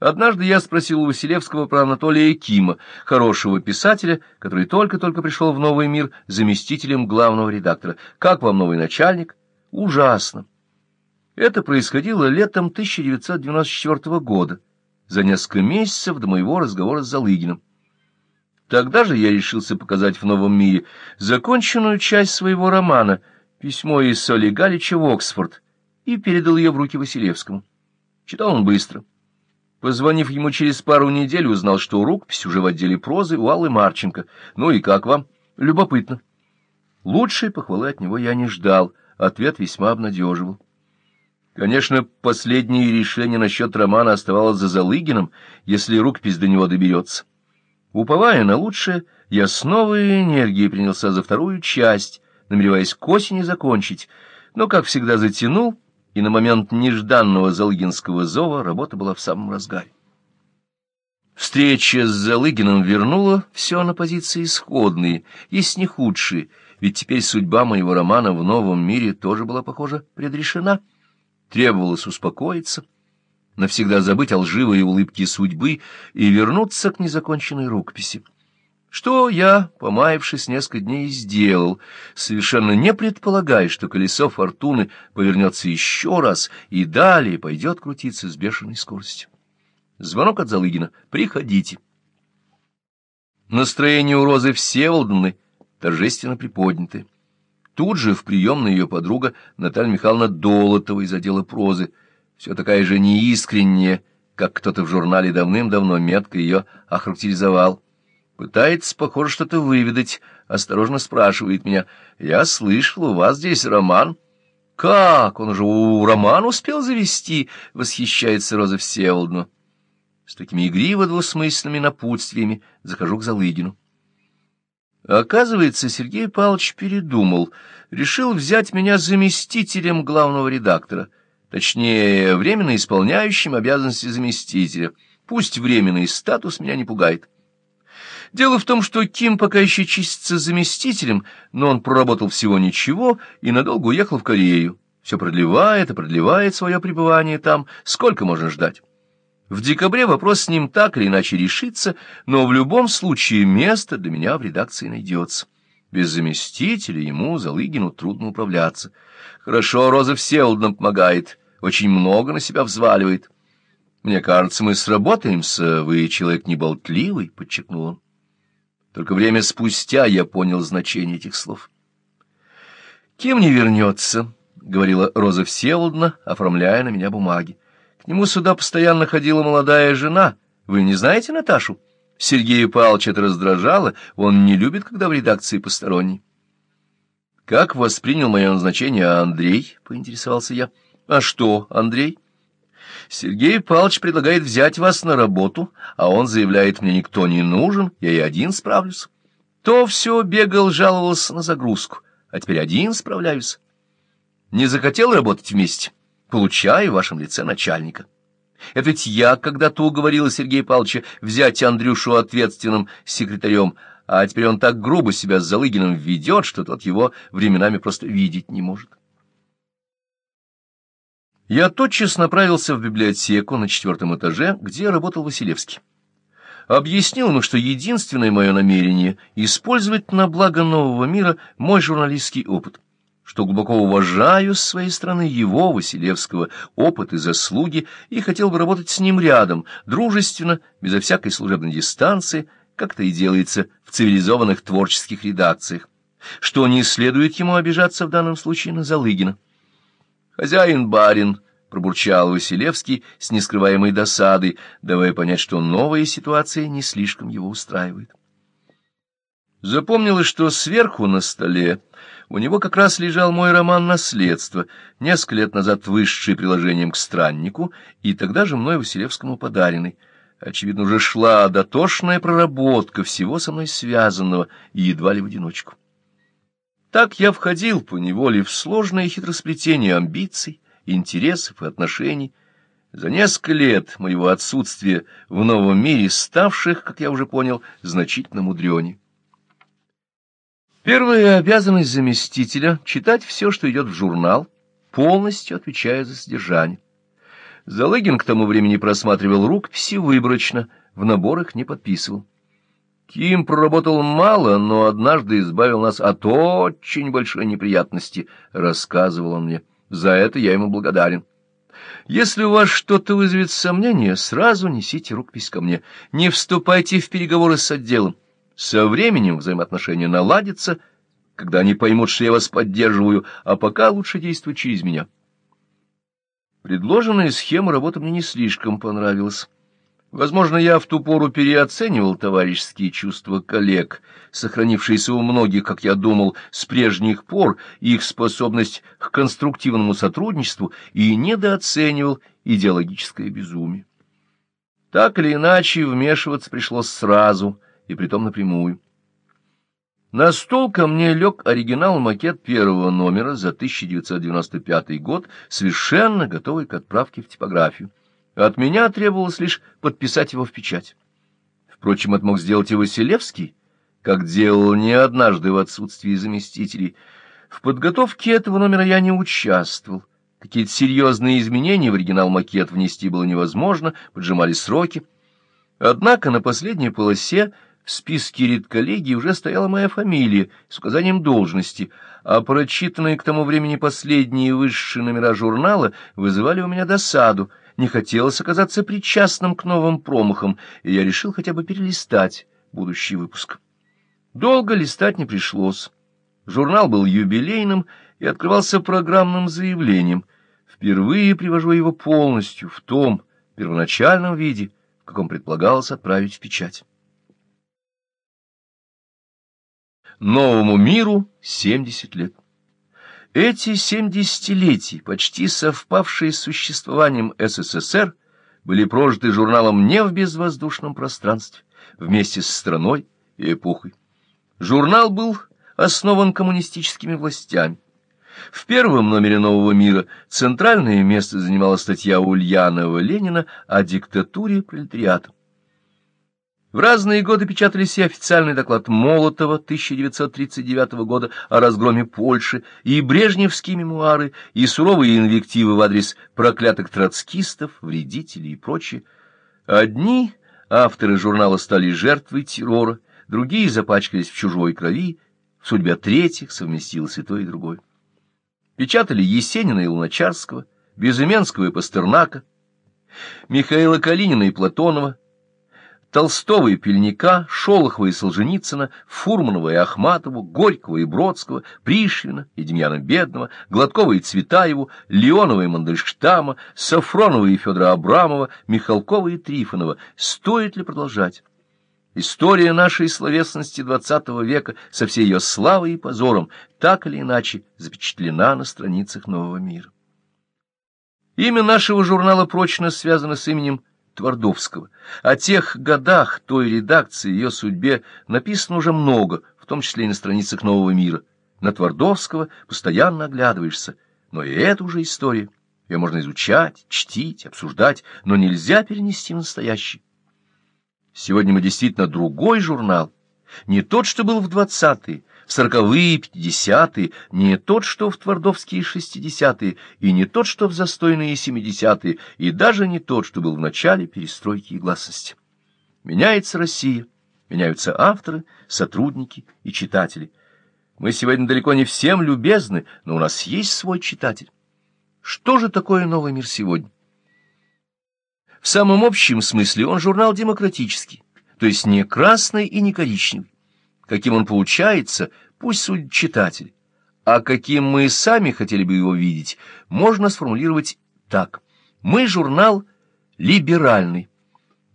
Однажды я спросил у Василевского про Анатолия Кима, хорошего писателя, который только-только пришел в новый мир заместителем главного редактора. «Как вам новый начальник?» «Ужасно». Это происходило летом 1994 года, за несколько месяцев до моего разговора с Залыгиным. Тогда же я решился показать в новом мире законченную часть своего романа «Письмо из Соли Галича в Оксфорд» и передал ее в руки Василевскому. Читал он быстро. Позвонив ему через пару недель, узнал, что рукопись уже в отделе прозы у Аллы Марченко. Ну и как вам? Любопытно. Лучшей похвалы от него я не ждал, ответ весьма обнадеживал. Конечно, последнее решение насчет романа оставалось за Залыгиным, если рукопись до него доберется. Уповая на лучшее, я с новой энергией принялся за вторую часть, намереваясь к осени закончить, но, как всегда, затянул — и на момент нежданного Залыгинского зова работа была в самом разгаре. Встреча с Залыгиным вернула все на позиции исходные, если не худшие, ведь теперь судьба моего романа в новом мире тоже была, похоже, предрешена. Требовалось успокоиться, навсегда забыть о лживой улыбке судьбы и вернуться к незаконченной рукописи. Что я, помаявшись несколько дней, сделал, совершенно не предполагая, что колесо фортуны повернется еще раз и далее пойдет крутиться с бешеной скоростью. Звонок от Залыгина. «Приходите». Настроение у Розы Всеволодны торжественно приподнятое. Тут же в приемной ее подруга Наталья Михайловна Долотова из отдела прозы, все такая же неискренняя, как кто-то в журнале давным-давно метко ее охарактеризовал. Пытается, похоже, что-то выведать, осторожно спрашивает меня. Я слышал, у вас здесь роман. Как? Он уже у роман успел завести? Восхищается Роза Всеволодна. С такими игриво-двусмысленными напутствиями захожу к Залыгину. Оказывается, Сергей Павлович передумал, решил взять меня заместителем главного редактора, точнее, временно исполняющим обязанности заместителя. Пусть временный статус меня не пугает. Дело в том, что Ким пока еще чистится заместителем, но он проработал всего ничего и надолго уехал в Корею. Все продлевает и продлевает свое пребывание там. Сколько можно ждать? В декабре вопрос с ним так или иначе решится, но в любом случае место для меня в редакции найдется. Без заместителя ему, Залыгину, трудно управляться. Хорошо, Роза Всеволодна помогает, очень много на себя взваливает. Мне кажется, мы сработаемся, вы человек неболтливый, — подчеркнул он. Только время спустя я понял значение этих слов. «Кем не вернется?» — говорила Роза Всеволодна, оформляя на меня бумаги. «К нему сюда постоянно ходила молодая жена. Вы не знаете Наташу?» Сергея Павловича это раздражало, он не любит, когда в редакции посторонний. «Как воспринял мое назначение Андрей?» — поинтересовался я. «А что, Андрей?» Сергей Павлович предлагает взять вас на работу, а он заявляет, мне никто не нужен, я и один справлюсь. То все бегал, жаловался на загрузку, а теперь один справляюсь. Не захотел работать вместе? Получаю в вашем лице начальника. Это ведь я когда-то уговорила Сергея Павловича взять Андрюшу ответственным секретарем, а теперь он так грубо себя с Залыгиным ведет, что тот его временами просто видеть не может. Я тотчас направился в библиотеку на четвертом этаже, где работал Василевский. Объяснил ему, что единственное мое намерение — использовать на благо нового мира мой журналистский опыт, что глубоко уважаю с своей стороны его, Василевского, опыт и заслуги, и хотел бы работать с ним рядом, дружественно, безо всякой служебной дистанции, как это и делается в цивилизованных творческих редакциях, что не следует ему обижаться в данном случае на Залыгина. «Хозяин-барин», — пробурчал Василевский с нескрываемой досадой, давая понять, что новая ситуация не слишком его устраивает. Запомнилось, что сверху на столе у него как раз лежал мой роман «Наследство», несколько лет назад высший приложением к «Страннику», и тогда же мной Василевскому подаренный. Очевидно, уже шла дотошная проработка всего со мной связанного и едва ли в одиночку. Так я входил по неволе в сложное хитросплетение амбиций, интересов и отношений, за несколько лет моего отсутствия в новом мире, ставших, как я уже понял, значительно мудренее. Первая обязанность заместителя — читать все, что идет в журнал, полностью отвечая за содержание. Залыгин к тому времени просматривал рукописи выборочно, в наборах не подписывал. Ким проработал мало, но однажды избавил нас от очень большой неприятности, — рассказывал он мне. За это я ему благодарен. Если у вас что-то вызовет сомнение, сразу несите рукопись ко мне. Не вступайте в переговоры с отделом. Со временем взаимоотношения наладятся, когда они поймут, что я вас поддерживаю, а пока лучше действовать через меня. Предложенная схема работы мне не слишком понравилась. Возможно, я в ту пору переоценивал товарищеские чувства коллег, сохранившиеся у многих, как я думал, с прежних пор, их способность к конструктивному сотрудничеству и недооценивал идеологическое безумие. Так или иначе, вмешиваться пришлось сразу, и притом напрямую. На стол ко мне лег оригинал-макет первого номера за 1995 год, совершенно готовый к отправке в типографию. От меня требовалось лишь подписать его в печать. Впрочем, это мог сделать и Василевский, как делал не однажды в отсутствии заместителей. В подготовке этого номера я не участвовал. Какие-то серьезные изменения в оригинал-макет внести было невозможно, поджимали сроки. Однако на последней полосе в списке редколлегии уже стояла моя фамилия с указанием должности, а прочитанные к тому времени последние высшие номера журнала вызывали у меня досаду — не хотелось оказаться причастным к новым промахам, и я решил хотя бы перелистать будущий выпуск. Долго листать не пришлось. Журнал был юбилейным и открывался программным заявлением. Впервые привожу его полностью в том первоначальном виде, в каком предполагалось отправить в печать. Новому миру 70 лет. Эти семь десятилетий, почти совпавшие с существованием СССР, были прожиты журналом не в безвоздушном пространстве, вместе с страной и эпохой. Журнал был основан коммунистическими властями. В первом номере «Нового мира» центральное место занимала статья Ульянова-Ленина о диктатуре пролетариата. В разные годы печатались и официальный доклад Молотова 1939 года о разгроме Польши, и брежневские мемуары, и суровые инвективы в адрес проклятых троцкистов, вредителей и прочее. Одни авторы журнала стали жертвой террора, другие запачкались в чужой крови, в судьбе третьих совместилось и то, и другое. Печатали Есенина и Луначарского, Безыменского и Пастернака, Михаила Калинина и Платонова, Толстого и Пельника, Шолохова и Солженицына, Фурманова и Ахматову, Горького и Бродского, Пришвина и Демьяна Бедного, Гладкова и Цветаеву, Леонова и Мандельштама, Сафронова и Федора Абрамова, Михалкова и Трифонова. Стоит ли продолжать? История нашей словесности XX века со всей ее славой и позором так или иначе запечатлена на страницах нового мира. Имя нашего журнала прочно связано с именем Твардовского. О тех годах той редакции, ее судьбе написано уже много, в том числе и на страницах «Нового мира». На Твардовского постоянно оглядываешься, но и это уже история. Ее можно изучать, чтить, обсуждать, но нельзя перенести в настоящий. Сегодня мы действительно другой журнал, не тот, что был в двадцатые, сороковые, пятидесятые, не тот, что в твардовские шестидесятые, и не тот, что в застойные семидесятые, и даже не тот, что был в начале перестройки и гласности. Меняется Россия, меняются авторы, сотрудники и читатели. Мы сегодня далеко не всем любезны, но у нас есть свой читатель. Что же такое новый мир сегодня? В самом общем смысле он журнал демократический, то есть не красный и не коричневый. Каким он получается, пусть судит читатель. А каким мы сами хотели бы его видеть, можно сформулировать так. Мы журнал либеральный.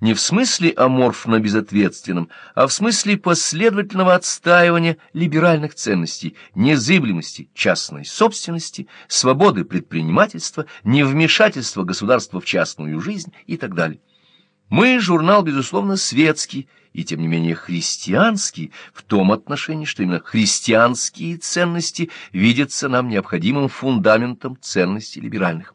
Не в смысле аморфно-безответственном, а в смысле последовательного отстаивания либеральных ценностей, незыблемости частной собственности, свободы предпринимательства, невмешательства государства в частную жизнь и так далее. Мы журнал, безусловно, светский, и тем не менее христианский, в том отношении, что именно христианские ценности видятся нам необходимым фундаментом ценностей либеральных.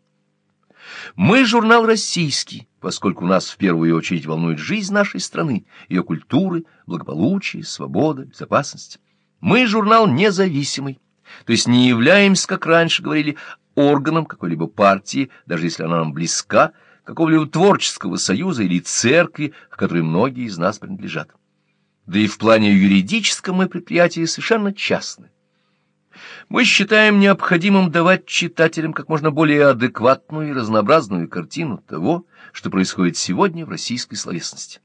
Мы журнал российский, поскольку нас в первую очередь волнует жизнь нашей страны, ее культуры, благополучие, свобода, безопасность. Мы журнал независимый, то есть не являемся, как раньше говорили, органом какой-либо партии, даже если она нам близка, какого-либо творческого союза или церкви, к которой многие из нас принадлежат. Да и в плане юридическом мы предприятия совершенно частны. Мы считаем необходимым давать читателям как можно более адекватную и разнообразную картину того, что происходит сегодня в российской словесности.